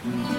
Ay.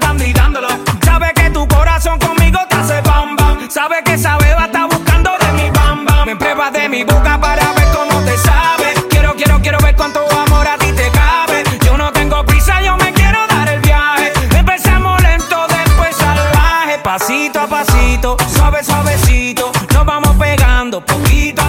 Mami, esto es dando y dándolo. Sabe que tu corazón conmigo te hace bam bam. Sabe que esa beba está buscando de mi bam bam. Me pruebas de mi boca para ver cómo te sabe. Quiero, quiero, quiero ver cuánto amor a ti te cabe. Yo no tengo prisa, yo me quiero dar el viaje. Empezamos lento, después salvaje. Pasito a pasito, suave, suavecito. Nos vamos pegando poquito a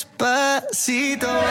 despacito.